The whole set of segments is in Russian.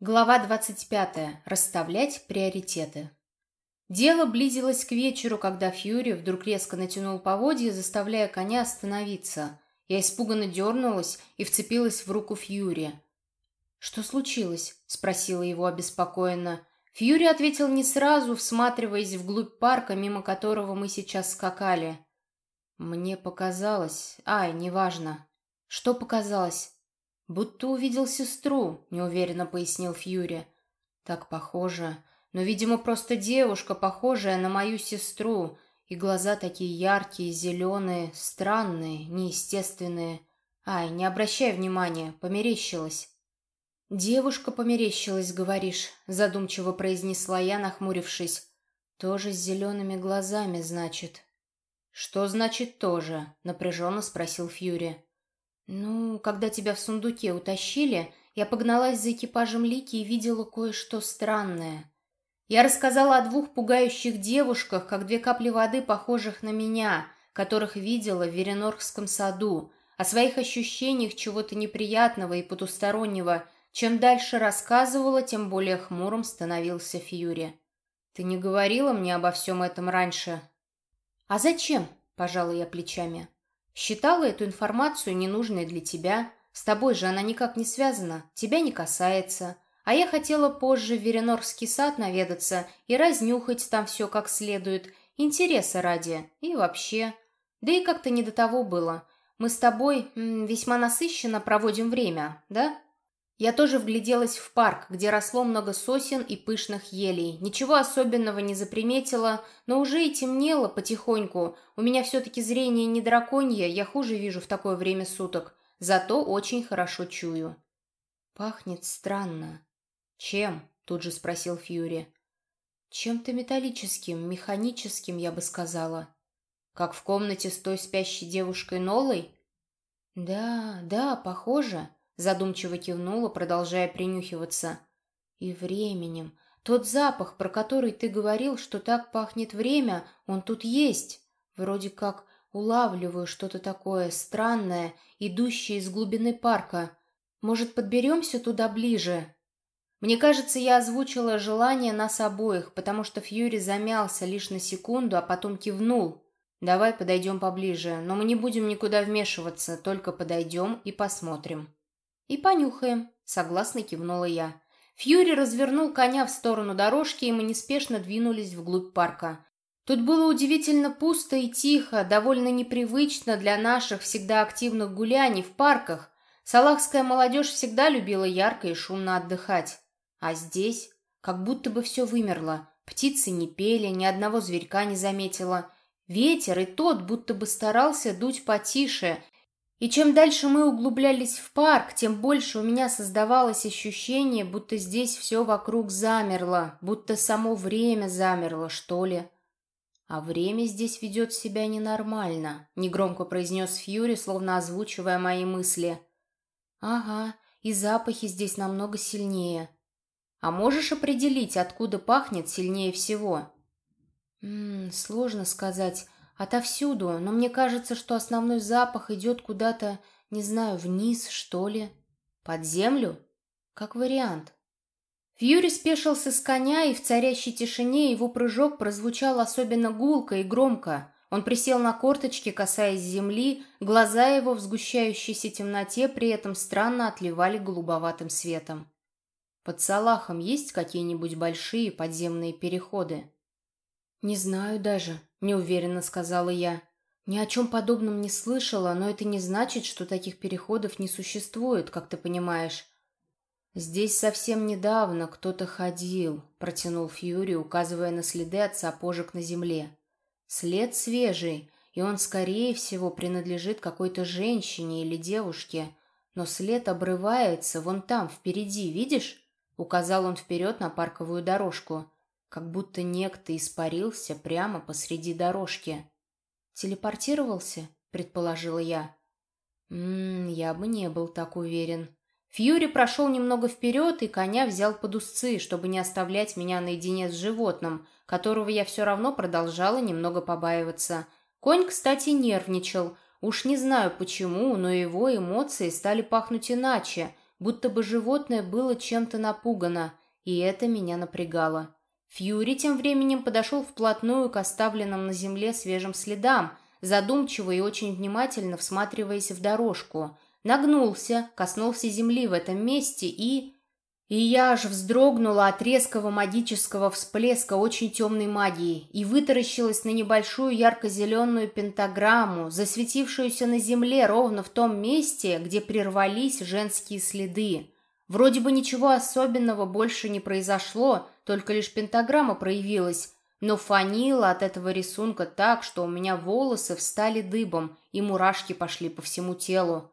Глава 25. Расставлять приоритеты. Дело близилось к вечеру, когда Фьюри вдруг резко натянул поводья, заставляя коня остановиться. Я испуганно дернулась и вцепилась в руку Фьюри. «Что случилось?» — спросила его обеспокоенно. Фьюри ответил не сразу, всматриваясь вглубь парка, мимо которого мы сейчас скакали. «Мне показалось... Ай, неважно». «Что показалось?» «Будто увидел сестру», — неуверенно пояснил Фьюри. «Так похоже. Но, видимо, просто девушка, похожая на мою сестру. И глаза такие яркие, зеленые, странные, неестественные. Ай, не обращай внимания, померещилась». «Девушка померещилась, говоришь», — задумчиво произнесла я, нахмурившись. «Тоже с зелеными глазами, значит». «Что значит «тоже»?» — напряженно спросил Фьюри. «Ну, когда тебя в сундуке утащили, я погналась за экипажем Лики и видела кое-что странное. Я рассказала о двух пугающих девушках, как две капли воды, похожих на меня, которых видела в Вереноргском саду, о своих ощущениях чего-то неприятного и потустороннего. Чем дальше рассказывала, тем более хмурым становился Фьюри. «Ты не говорила мне обо всем этом раньше?» «А зачем?» – пожала я плечами. Считала эту информацию ненужной для тебя. С тобой же она никак не связана, тебя не касается. А я хотела позже в Веренорский сад наведаться и разнюхать там все как следует, интереса ради и вообще. Да и как-то не до того было. Мы с тобой м, весьма насыщенно проводим время, да? Я тоже вгляделась в парк, где росло много сосен и пышных елей. Ничего особенного не заприметила, но уже и темнело потихоньку. У меня все-таки зрение не драконье, я хуже вижу в такое время суток. Зато очень хорошо чую. Пахнет странно. Чем? Тут же спросил Фьюри. Чем-то металлическим, механическим, я бы сказала. Как в комнате с той спящей девушкой Нолой? Да, да, похоже. Задумчиво кивнула, продолжая принюхиваться. И временем. Тот запах, про который ты говорил, что так пахнет время, он тут есть. Вроде как улавливаю что-то такое странное, идущее из глубины парка. Может, подберемся туда ближе?» Мне кажется, я озвучила желание нас обоих, потому что Фьюри замялся лишь на секунду, а потом кивнул. «Давай подойдем поближе, но мы не будем никуда вмешиваться, только подойдем и посмотрим». «И понюхаем», — согласно кивнула я. Фьюри развернул коня в сторону дорожки, и мы неспешно двинулись вглубь парка. Тут было удивительно пусто и тихо, довольно непривычно для наших всегда активных гуляний в парках. Салахская молодежь всегда любила ярко и шумно отдыхать. А здесь как будто бы все вымерло. Птицы не пели, ни одного зверька не заметила. Ветер и тот будто бы старался дуть потише, и чем дальше мы углублялись в парк, тем больше у меня создавалось ощущение, будто здесь все вокруг замерло, будто само время замерло, что ли. А время здесь ведет себя ненормально, негромко произнес Фьюри, словно озвучивая мои мысли. Ага, и запахи здесь намного сильнее. А можешь определить, откуда пахнет сильнее всего? М сложно сказать. Отовсюду, но мне кажется, что основной запах идет куда-то, не знаю, вниз, что ли. Под землю? Как вариант. Фьюри спешился с коня, и в царящей тишине его прыжок прозвучал особенно гулко и громко. Он присел на корточки, касаясь земли, глаза его в сгущающейся темноте при этом странно отливали голубоватым светом. Под Салахом есть какие-нибудь большие подземные переходы? Не знаю даже, неуверенно сказала я. Ни о чем подобном не слышала, но это не значит, что таких переходов не существует, как ты понимаешь. Здесь совсем недавно кто-то ходил, протянул Фьюри, указывая на следы от сапожек на земле. След свежий, и он, скорее всего, принадлежит какой-то женщине или девушке, но след обрывается вон там, впереди, видишь? Указал он вперед на парковую дорожку как будто некто испарился прямо посреди дорожки. «Телепортировался?» — предположила я. «Ммм, я бы не был так уверен». Фьюри прошел немного вперед, и коня взял под узцы, чтобы не оставлять меня наедине с животным, которого я все равно продолжала немного побаиваться. Конь, кстати, нервничал. Уж не знаю почему, но его эмоции стали пахнуть иначе, будто бы животное было чем-то напугано, и это меня напрягало. Фьюри тем временем подошел вплотную к оставленным на земле свежим следам, задумчиво и очень внимательно всматриваясь в дорожку. Нагнулся, коснулся земли в этом месте и... И я аж вздрогнула от резкого магического всплеска очень темной магии и вытаращилась на небольшую ярко-зеленую пентаграмму, засветившуюся на земле ровно в том месте, где прервались женские следы. Вроде бы ничего особенного больше не произошло, только лишь пентаграмма проявилась, но фанило от этого рисунка так, что у меня волосы встали дыбом и мурашки пошли по всему телу.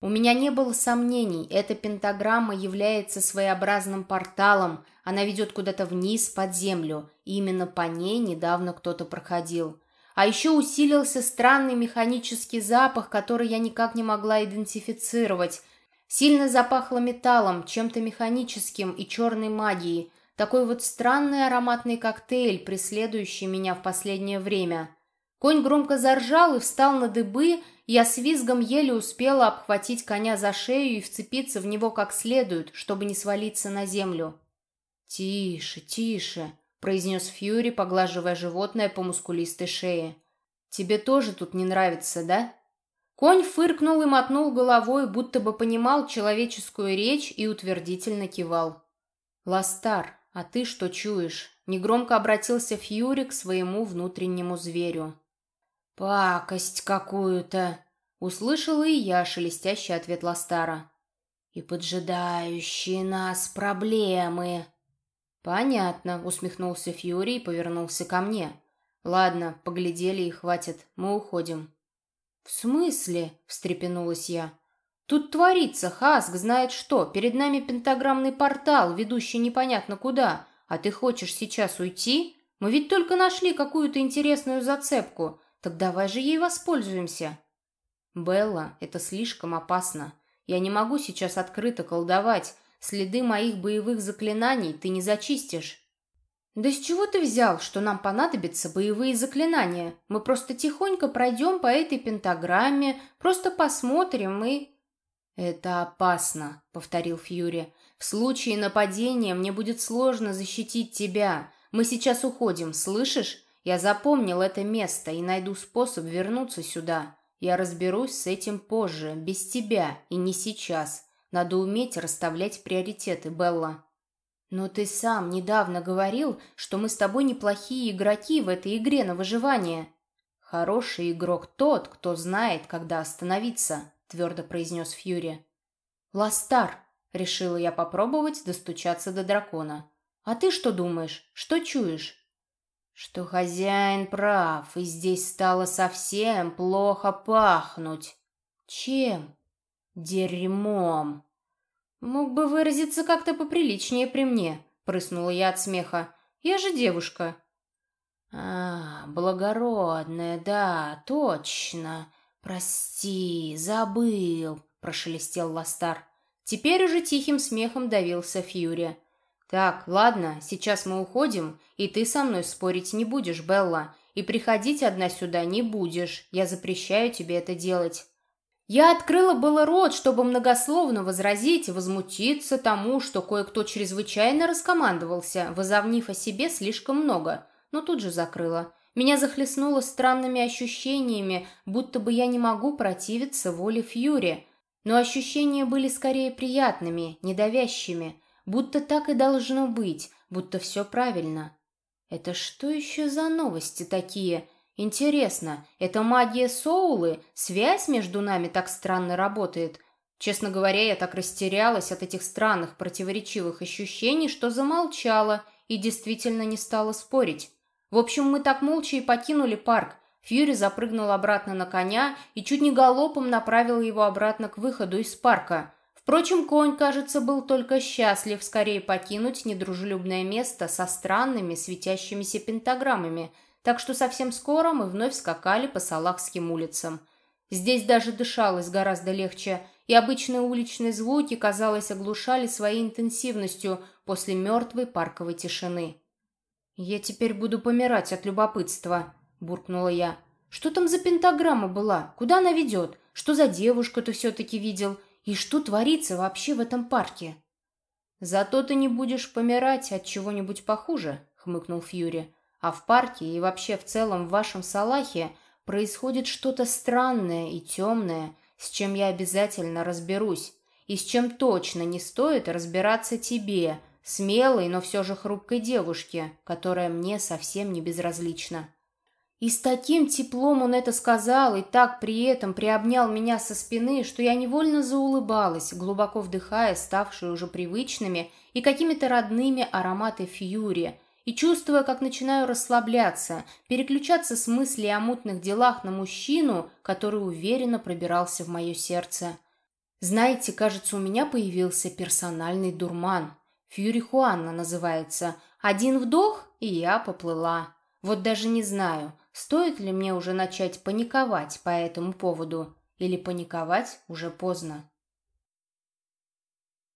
У меня не было сомнений, эта пентаграмма является своеобразным порталом, она ведет куда-то вниз под землю, и именно по ней недавно кто-то проходил. А еще усилился странный механический запах, который я никак не могла идентифицировать. Сильно запахло металлом, чем-то механическим и черной магией. Такой вот странный ароматный коктейль, преследующий меня в последнее время. Конь громко заржал и встал на дыбы, я с визгом еле успела обхватить коня за шею и вцепиться в него как следует, чтобы не свалиться на землю. «Тише, тише», — произнес Фьюри, поглаживая животное по мускулистой шее. «Тебе тоже тут не нравится, да?» Конь фыркнул и мотнул головой, будто бы понимал человеческую речь и утвердительно кивал. «Ластар, а ты что чуешь?» Негромко обратился Фьюри к своему внутреннему зверю. «Пакость какую-то!» — услышала и я шелестящий ответ Ластара. «И поджидающие нас проблемы!» «Понятно», — усмехнулся Фьюри и повернулся ко мне. «Ладно, поглядели и хватит, мы уходим». «В смысле?» — встрепенулась я. «Тут творится, Хаск знает что. Перед нами пентаграммный портал, ведущий непонятно куда. А ты хочешь сейчас уйти? Мы ведь только нашли какую-то интересную зацепку. Так давай же ей воспользуемся. Белла, это слишком опасно. Я не могу сейчас открыто колдовать. Следы моих боевых заклинаний ты не зачистишь. Да с чего ты взял, что нам понадобятся боевые заклинания? Мы просто тихонько пройдем по этой пентаграмме, просто посмотрим и... Это опасно, повторил Фьюри. В случае нападения мне будет сложно защитить тебя. Мы сейчас уходим, слышишь? Я запомнил это место и найду способ вернуться сюда. Я разберусь с этим позже, без тебя, и не сейчас. Надо уметь расставлять приоритеты, Белла. Но ты сам недавно говорил, что мы с тобой неплохие игроки в этой игре на выживание. Хороший игрок тот, кто знает, когда остановиться, твердо произнес Фьюри. Ластар, решила я попробовать достучаться до дракона. А ты что думаешь? Что чуешь? что хозяин прав, и здесь стало совсем плохо пахнуть. Чем? Дерьмом. Мог бы выразиться как-то поприличнее при мне, прыснула я от смеха. Я же девушка. А, благородная, да, точно. Прости, забыл, прошелестел Ластар. Теперь уже тихим смехом давился Фьюри. «Так, ладно, сейчас мы уходим, и ты со мной спорить не будешь, Белла, и приходить одна сюда не будешь, я запрещаю тебе это делать». Я открыла было рот, чтобы многословно возразить и возмутиться тому, что кое-кто чрезвычайно раскомандовался, возомнив о себе слишком много, но тут же закрыла. Меня захлестнуло странными ощущениями, будто бы я не могу противиться воле Фьюри. Но ощущения были скорее приятными, недавящими будто так и должно быть, будто все правильно. Это что еще за новости такие? Интересно, это магия Соулы? Связь между нами так странно работает? Честно говоря, я так растерялась от этих странных противоречивых ощущений, что замолчала и действительно не стала спорить. В общем, мы так молча и покинули парк. Фьюри запрыгнул обратно на коня и чуть не галопом направил его обратно к выходу из парка. Впрочем, конь, кажется, был только счастлив скорее покинуть недружелюбное место со странными светящимися пентаграммами, так что совсем скоро мы вновь скакали по Салахским улицам. Здесь даже дышалось гораздо легче, и обычные уличные звуки, казалось, оглушали своей интенсивностью после мертвой парковой тишины. «Я теперь буду помирать от любопытства», — буркнула я. «Что там за пентаграмма была? Куда она ведет? Что за девушку ты все-таки видел? И что творится вообще в этом парке? Зато ты не будешь помирать от чего-нибудь похуже, хмыкнул Фьюри. А в парке и вообще в целом в вашем Салахе происходит что-то странное и темное, с чем я обязательно разберусь, и с чем точно не стоит разбираться тебе, смелой, но все же хрупкой девушке, которая мне совсем не безразлична. И с таким теплом он это сказал, и так при этом приобнял меня со спины, что я невольно заулыбалась, глубоко вдыхая ставшие уже привычными и какими-то родными ароматы фьюри, и чувствуя, как начинаю расслабляться, переключаться с мыслей о мутных делах на мужчину, который уверенно пробирался в мое сердце. Знаете, кажется, у меня появился персональный дурман. Фьюри Хуанна называется. Один вдох, и я поплыла. Вот даже не знаю, стоит ли мне уже начать паниковать по этому поводу, или паниковать уже поздно.